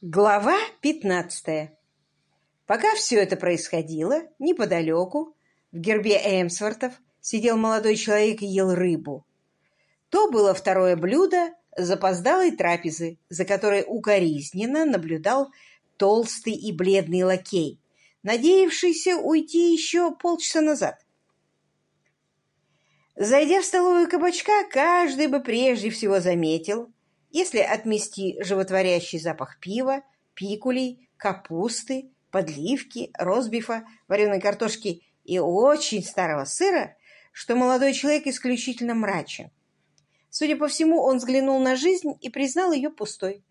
Глава пятнадцатая. Пока все это происходило, неподалеку, в гербе Эмсвортов, сидел молодой человек и ел рыбу. То было второе блюдо запоздалой трапезы, за которой укоризненно наблюдал толстый и бледный лакей, надеявшийся уйти еще полчаса назад. Зайдя в столовую кабачка, каждый бы прежде всего заметил, если отмести животворящий запах пива, пикулей, капусты, подливки, розбифа, вареной картошки и очень старого сыра, что молодой человек исключительно мрачен. Судя по всему, он взглянул на жизнь и признал ее пустой.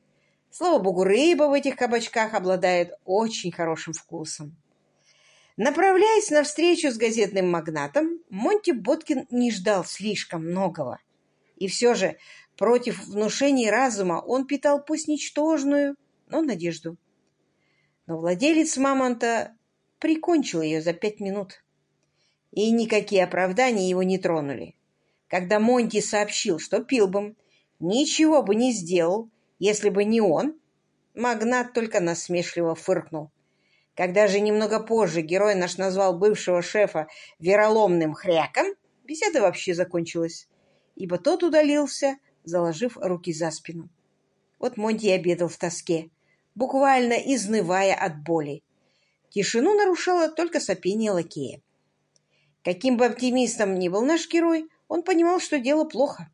Слава богу, рыба в этих кабачках обладает очень хорошим вкусом. Направляясь навстречу с газетным магнатом, Монти Боткин не ждал слишком многого. И все же Против внушений разума он питал пусть ничтожную, но надежду. Но владелец мамонта прикончил ее за пять минут. И никакие оправдания его не тронули. Когда Монти сообщил, что Пилбом ничего бы не сделал, если бы не он, магнат только насмешливо фыркнул. Когда же немного позже герой наш назвал бывшего шефа вероломным хряком, беседа вообще закончилась, ибо тот удалился, заложив руки за спину. Вот Монти обедал в тоске, буквально изнывая от боли. Тишину нарушало только сопение лакея. Каким бы оптимистом ни был наш герой, он понимал, что дело плохо.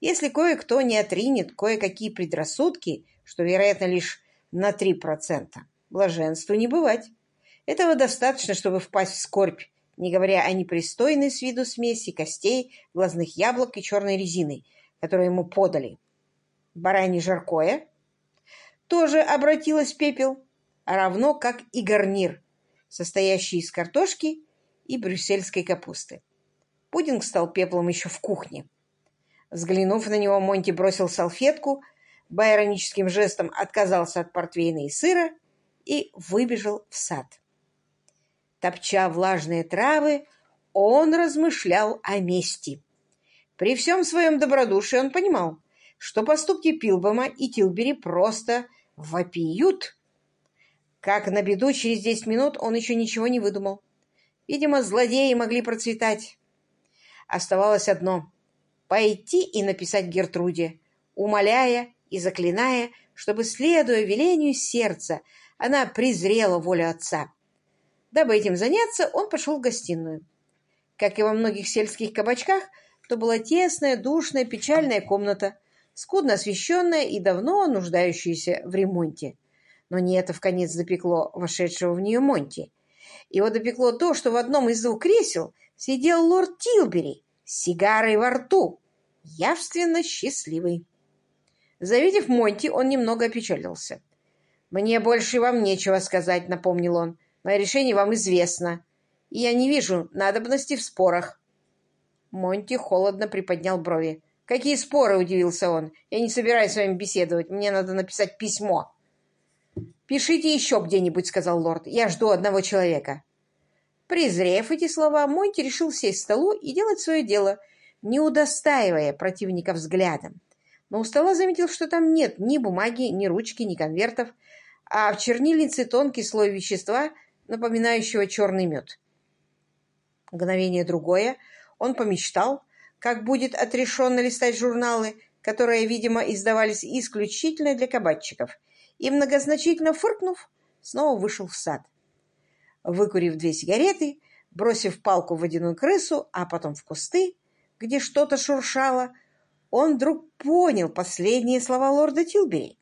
Если кое-кто не отринет кое-какие предрассудки, что, вероятно, лишь на 3%, блаженству не бывать. Этого достаточно, чтобы впасть в скорбь, не говоря о непристойной с виду смеси костей, глазных яблок и черной резины, которое ему подали. Баранье жаркое тоже обратилось в пепел, равно как и гарнир, состоящий из картошки и брюссельской капусты. Пудинг стал пеплом еще в кухне. Взглянув на него, Монти бросил салфетку, байроническим жестом отказался от портвейна и сыра и выбежал в сад. Топча влажные травы, он размышлял о мести. При всем своем добродушии он понимал, что поступки Пилбома и Тилбери просто вопиют. Как на беду, через десять минут он еще ничего не выдумал. Видимо, злодеи могли процветать. Оставалось одно — пойти и написать Гертруде, умоляя и заклиная, чтобы, следуя велению сердца, она презрела волю отца. Дабы этим заняться, он пошел в гостиную. Как и во многих сельских кабачках, то была тесная, душная, печальная комната, скудно освещенная и давно нуждающаяся в ремонте. Но не это в конец запекло вошедшего в нее Монти. Его допекло то, что в одном из двух кресел сидел лорд Тилбери с сигарой во рту, явственно счастливый. Завидев Монти, он немного опечалился. «Мне больше вам нечего сказать», — напомнил он. «Мое решение вам известно, и я не вижу надобности в спорах. Монти холодно приподнял брови. «Какие споры?» – удивился он. «Я не собираюсь с вами беседовать. Мне надо написать письмо». «Пишите еще где-нибудь», – сказал лорд. «Я жду одного человека». Презрев эти слова, Монти решил сесть к столу и делать свое дело, не удостаивая противника взглядом. Но у стола заметил, что там нет ни бумаги, ни ручки, ни конвертов, а в чернильнице тонкий слой вещества, напоминающего черный мед. Мгновение другое – он помечтал, как будет отрешенно листать журналы, которые, видимо, издавались исключительно для кабачиков, и, многозначительно фыркнув, снова вышел в сад. Выкурив две сигареты, бросив палку в водяную крысу, а потом в кусты, где что-то шуршало, он вдруг понял последние слова лорда Тилбери.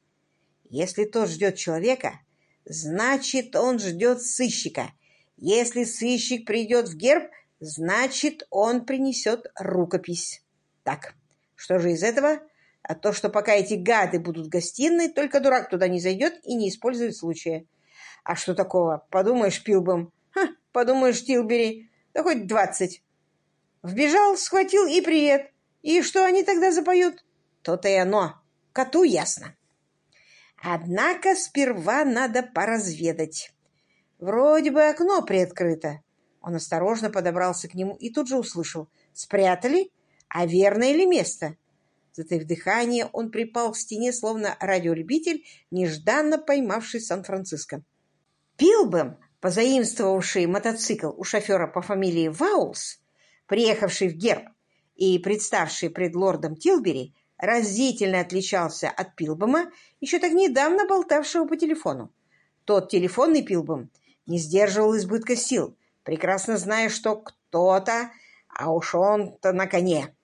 Если тот ждет человека, значит, он ждет сыщика. Если сыщик придет в герб, Значит, он принесет рукопись. Так, что же из этого? А то, что пока эти гады будут в гостиной, только дурак туда не зайдет и не использует случая. А что такого? Подумаешь, Пилбом. Ха, подумаешь, Тилбери. Да хоть двадцать. Вбежал, схватил и привет. И что они тогда запоют? То-то и оно. Коту ясно. Однако сперва надо поразведать. Вроде бы окно приоткрыто. Он осторожно подобрался к нему и тут же услышал. «Спрятали? А верное ли место?» Затаив дыхание, он припал к стене, словно радиолюбитель, нежданно поймавший Сан-Франциско. Пилбэм, позаимствовавший мотоцикл у шофера по фамилии Ваулс, приехавший в Герб и представший пред лордом Тилбери, разительно отличался от Пилбома, еще так недавно болтавшего по телефону. Тот телефонный Пилбом не сдерживал избытка сил, прекрасно зная, что кто-то, а уж он-то на коне.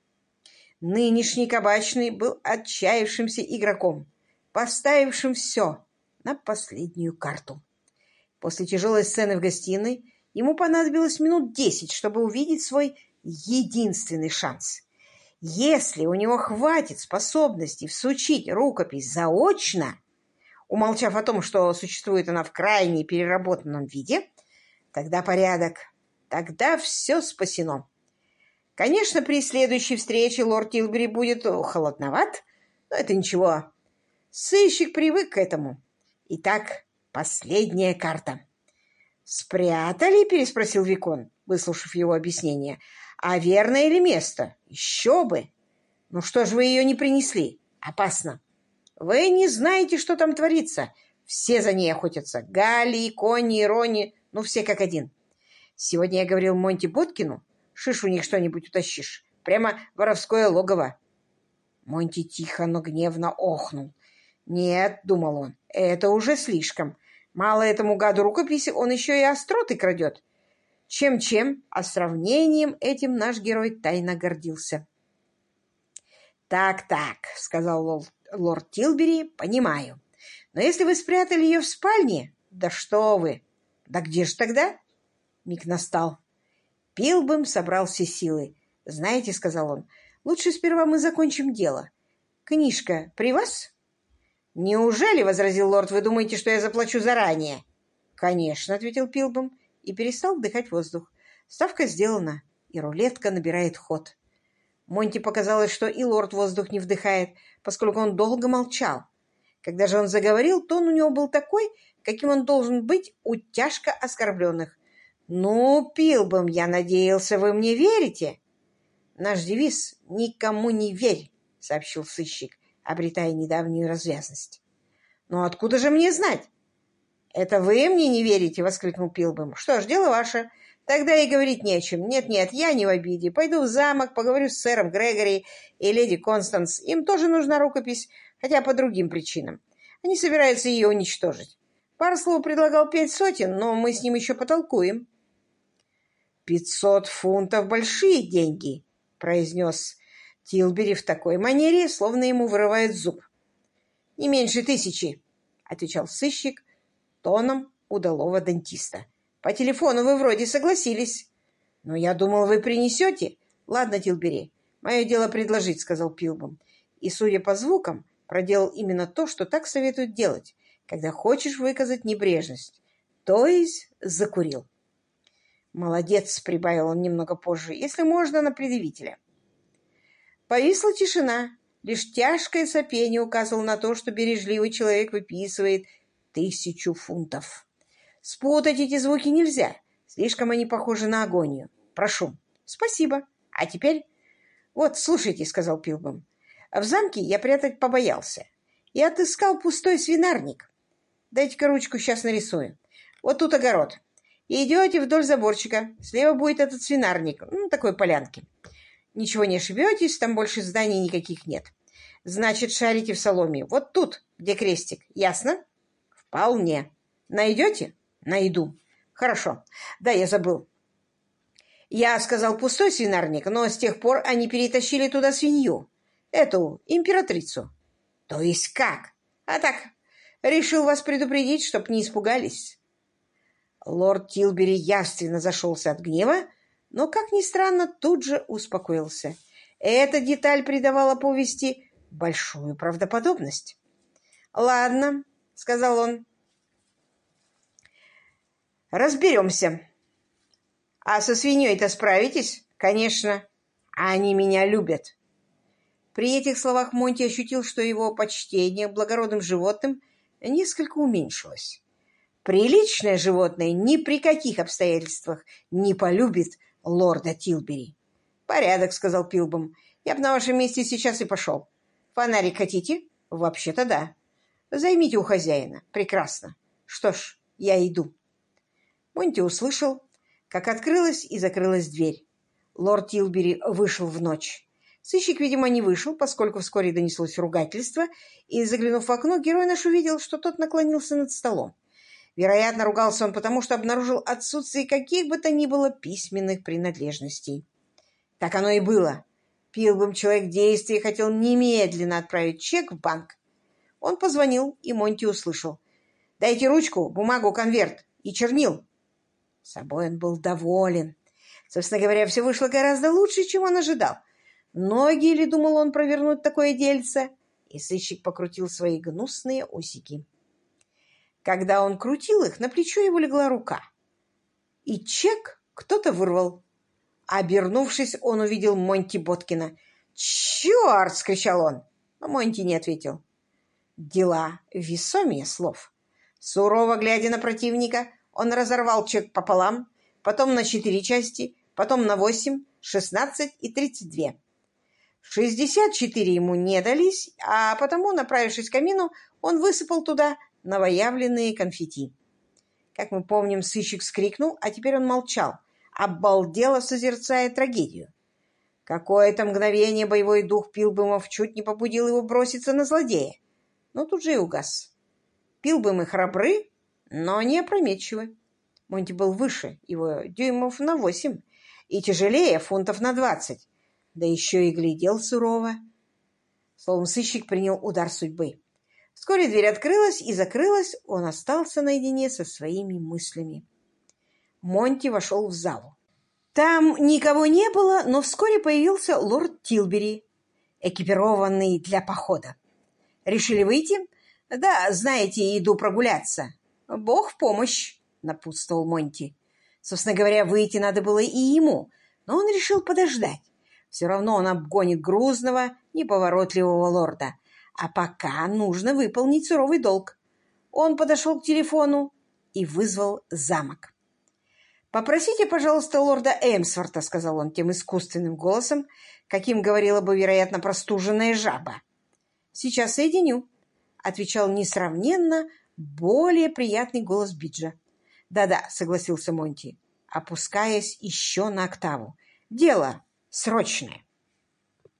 Нынешний кабачный был отчаявшимся игроком, поставившим все на последнюю карту. После тяжелой сцены в гостиной ему понадобилось минут десять, чтобы увидеть свой единственный шанс. Если у него хватит способности всучить рукопись заочно, умолчав о том, что существует она в крайне переработанном виде, тогда порядок, тогда все спасено. Конечно, при следующей встрече лорд Тилбери будет холодноват, но это ничего. Сыщик привык к этому. Итак, последняя карта. «Спрятали?» — переспросил Викон, выслушав его объяснение. А верное ли место? Еще бы! Ну что ж вы ее не принесли? Опасно. Вы не знаете, что там творится. Все за ней охотятся. Гали, Кони, Рони, ну все как один. Сегодня я говорил Монти Боткину, шиш у них что-нибудь утащишь. Прямо воровское логово. Монти тихо, но гневно охнул. «Нет», — думал он, — «это уже слишком. Мало этому гаду рукописи, он еще и остроты крадет. Чем-чем, а сравнением этим наш герой тайно гордился. «Так-так», — сказал лорд Тилбери, — «понимаю. Но если вы спрятали ее в спальне...» «Да что вы! Да где же тогда?» Миг настал. Пилбым собрал все силы. «Знаете, — сказал он, — лучше сперва мы закончим дело. Книжка при вас?» «Неужели, — возразил лорд, — вы думаете, что я заплачу заранее?» «Конечно, — ответил Пилбом и перестал вдыхать воздух. Ставка сделана, и рулетка набирает ход. Монти показалось, что и лорд воздух не вдыхает, поскольку он долго молчал. Когда же он заговорил, тон у него был такой, каким он должен быть у тяжко оскорбленных. «Ну, Пилбом, я надеялся, вы мне верите?» «Наш девиз — никому не верь», — сообщил сыщик, обретая недавнюю развязность. «Но откуда же мне знать? «Это вы мне не верите?» — воскликнул Пилбом. «Что ж, дело ваше. Тогда и говорить не о чем. Нет-нет, я не в обиде. Пойду в замок, поговорю с сэром Грегори и леди Констанс. Им тоже нужна рукопись, хотя по другим причинам. Они собираются ее уничтожить. Парслоу предлагал пять сотен, но мы с ним еще потолкуем». «Пятьсот фунтов — большие деньги», — произнес Тилбери в такой манере, словно ему вырывает зуб. «Не меньше тысячи», — отвечал сыщик, тоном удалого дантиста. «По телефону вы вроде согласились». «Но я думал, вы принесете». «Ладно, Тилбери, мое дело предложить», — сказал Пилбом. И, судя по звукам, проделал именно то, что так советуют делать, когда хочешь выказать небрежность. То есть закурил. «Молодец», — прибавил он немного позже, — «если можно, на предъявителя». Повисла тишина. Лишь тяжкое сопение указывало на то, что бережливый человек выписывает тысячу фунтов. Спутать эти звуки нельзя. Слишком они похожи на агонию. Прошу. Спасибо. А теперь... Вот, слушайте, — сказал Пилбом. В замке я прятать побоялся. И отыскал пустой свинарник. Дайте-ка ручку, сейчас нарисую. Вот тут огород. И идете вдоль заборчика. Слева будет этот свинарник, ну, такой полянки. Ничего не ошибетесь, там больше зданий никаких нет. Значит, шарите в соломе. Вот тут, где крестик. Ясно? Вполне. Найдете? Найду. Хорошо. Да, я забыл. Я сказал пустой свинарник, но с тех пор они перетащили туда свинью. Эту, императрицу. То есть как? А так, решил вас предупредить, чтоб не испугались. Лорд Тилбери явственно зашелся от гнева, но, как ни странно, тут же успокоился. Эта деталь придавала повести большую правдоподобность. «Ладно, — сказал он. «Разберемся. А со свиньей-то справитесь? Конечно. Они меня любят». При этих словах Монти ощутил, что его почтение к благородным животным несколько уменьшилось. Приличное животное ни при каких обстоятельствах не полюбит лорда Тилбери. «Порядок», — сказал Пилбом. «Я бы на вашем месте сейчас и пошел. Фонарик хотите? Вообще-то да. Займите у хозяина. Прекрасно. Что ж, я иду. Монти услышал, как открылась и закрылась дверь. Лорд Тилбери вышел в ночь. Сыщик, видимо, не вышел, поскольку вскоре донеслось ругательство, и, заглянув в окно, герой наш увидел, что тот наклонился над столом. Вероятно, ругался он потому, что обнаружил отсутствие каких бы то ни было письменных принадлежностей. Так оно и было. Пилбом человек действия хотел немедленно отправить чек в банк. Он позвонил, и Монти услышал. «Дайте ручку, бумагу, конверт и чернил». Собой он был доволен. Собственно говоря, все вышло гораздо лучше, чем он ожидал. Ноги ли, думал он, провернуть такое дельце? И сыщик покрутил свои гнусные усики. Когда он крутил их, на плечо его легла рука. И чек кто-то вырвал. Обернувшись, он увидел Монти Боткина. «Черт!» — скричал он. Но Монти не ответил. Дела весомее слов. Сурово глядя на противника, он разорвал чек пополам, потом на четыре части, потом на восемь, шестнадцать и тридцать две. Шестьдесят четыре ему не дались, а потому, направившись к камину, он высыпал туда новоявленные конфетти. Как мы помним, сыщик вскрикнул, а теперь он молчал, обалдело созерцая трагедию. Какое-то мгновение боевой дух Пилбымов чуть не побудил его броситься на злодея, но тут же и угас. Пилбымы храбры, но не опрометчивы. Монти был выше его дюймов на восемь и тяжелее фунтов на двадцать, да еще и глядел сурово. Словом, сыщик принял удар судьбы. Вскоре дверь открылась и закрылась, он остался наедине со своими мыслями. Монти вошел в залу. Там никого не было, но вскоре появился лорд Тилбери, экипированный для похода. «Решили выйти?» «Да, знаете, иду прогуляться». «Бог в помощь», — напутствовал Монти. Собственно говоря, выйти надо было и ему, но он решил подождать. Все равно он обгонит грузного, неповоротливого лорда. А пока нужно выполнить суровый долг. Он подошел к телефону и вызвал замок. «Попросите, пожалуйста, лорда Эмсворта», — сказал он тем искусственным голосом, каким говорила бы, вероятно, простуженная жаба. «Сейчас соединю», — отвечал несравненно более приятный голос Биджа. «Да-да», — согласился Монти, опускаясь еще на октаву. «Дело срочное».